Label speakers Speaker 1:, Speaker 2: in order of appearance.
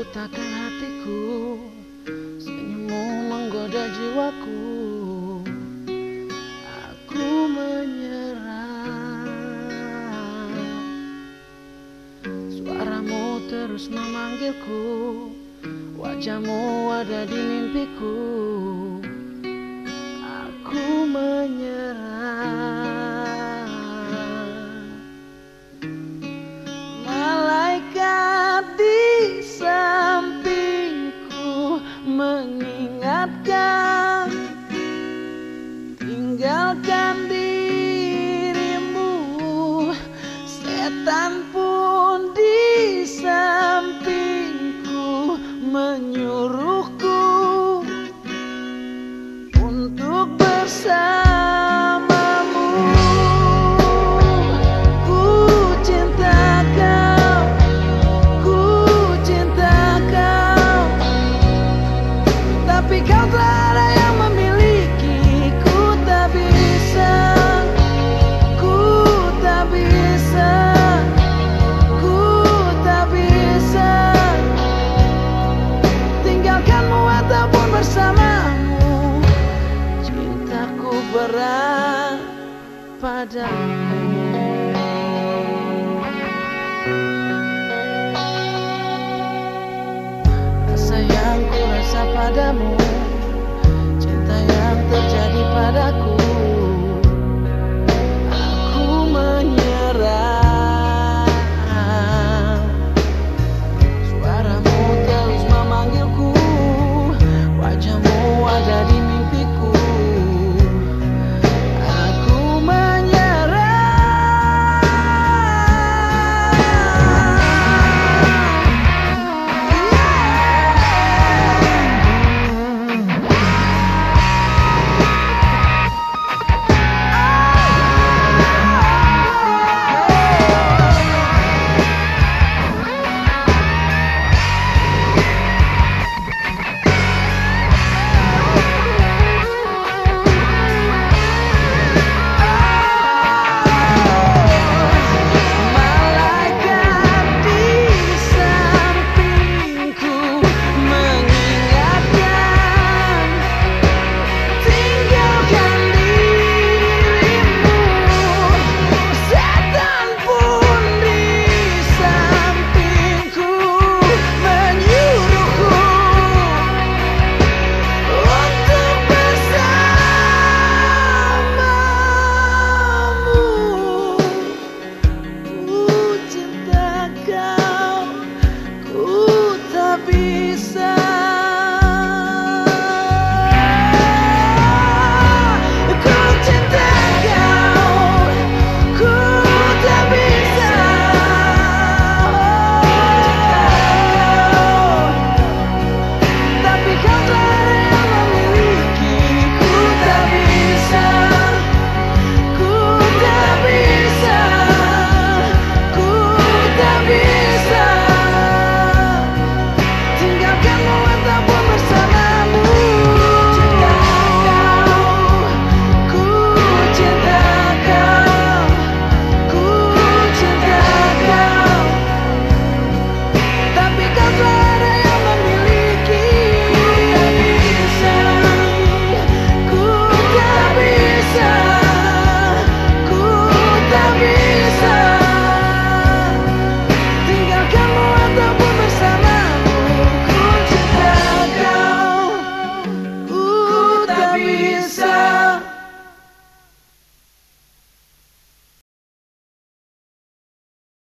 Speaker 1: Gertakan hatiku Senyummu menggoda jiwaku. Aku menyerah. Suaramu terus memanggilku Wajahmu ada di mimpiku. Aku menyerah mengingatkan Tinggalkan dirimu. Setan pun di sampingku menyuruhku Untuk bersama padamu. Rasa yang ku rasa padamu Cinta yang terjadi padaku.